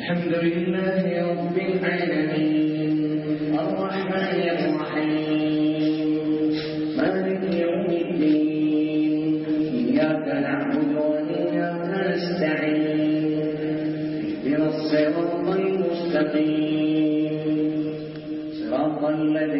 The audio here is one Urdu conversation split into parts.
الحمد لله رب العالمين، الرحمن الرحيم، مالك يوم الدين، إياك نعبد وإياك نستعين، اهدنا الصراط المستقيم، صراط الذين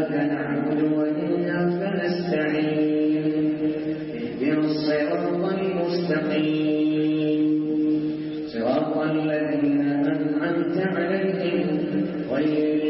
إياك نعبد وإياك نستعين اهدنا الصراط المستقيم صراط الذين أنعمت عليهم غير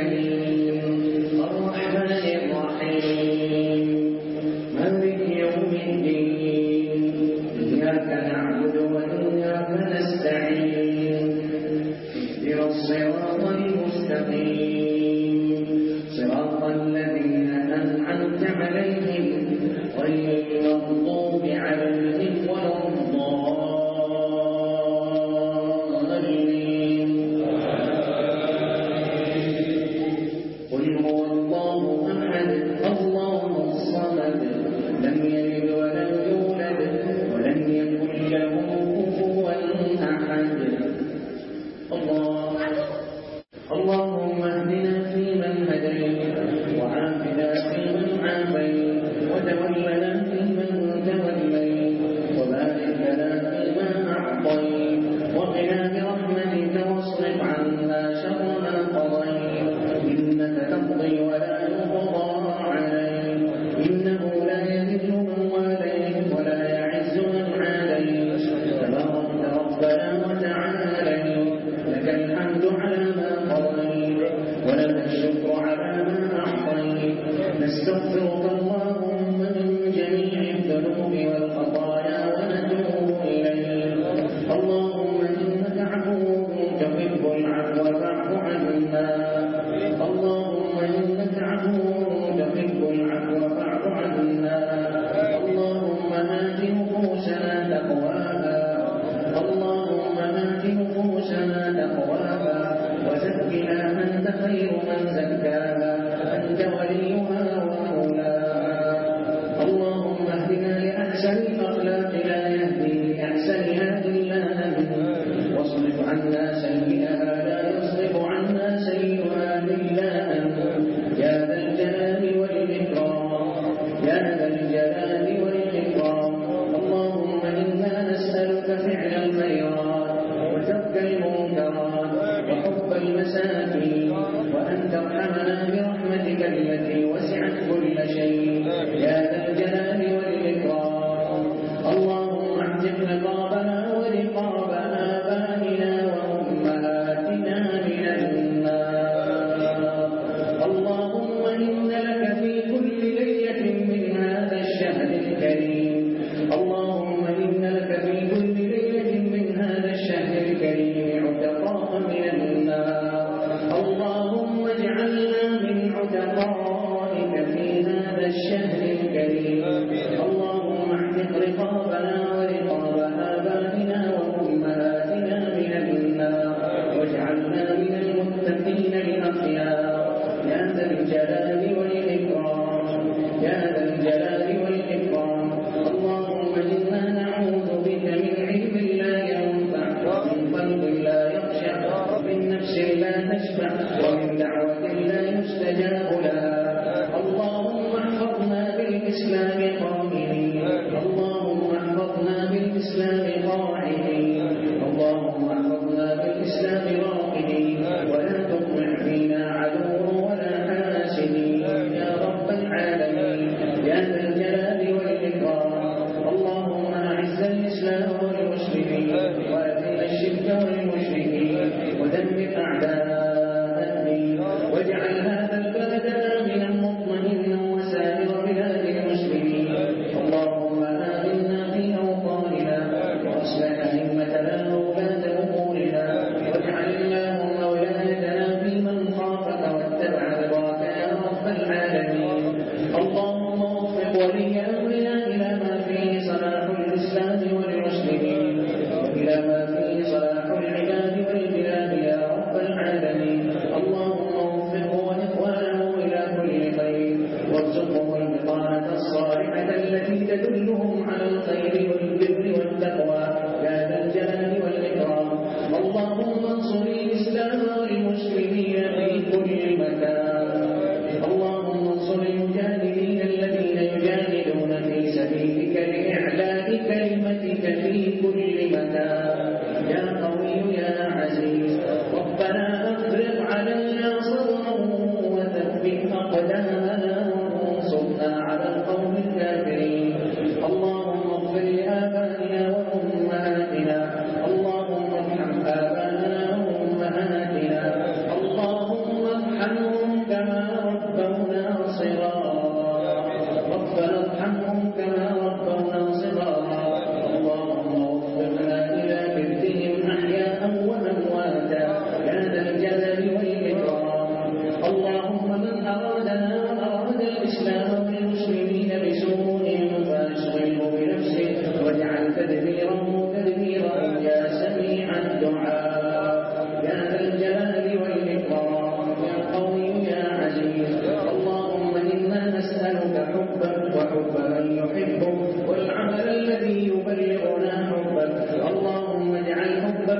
خير من زكاها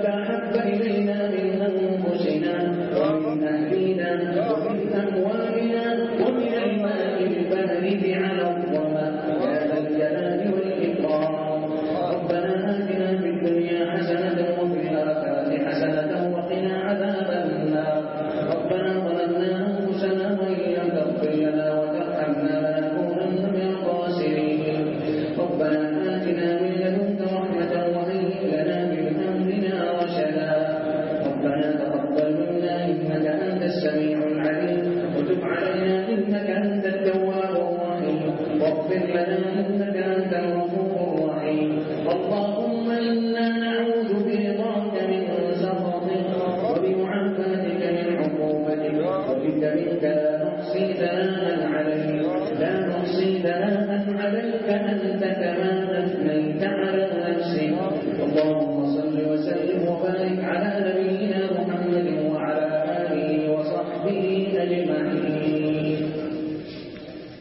لعنت بنی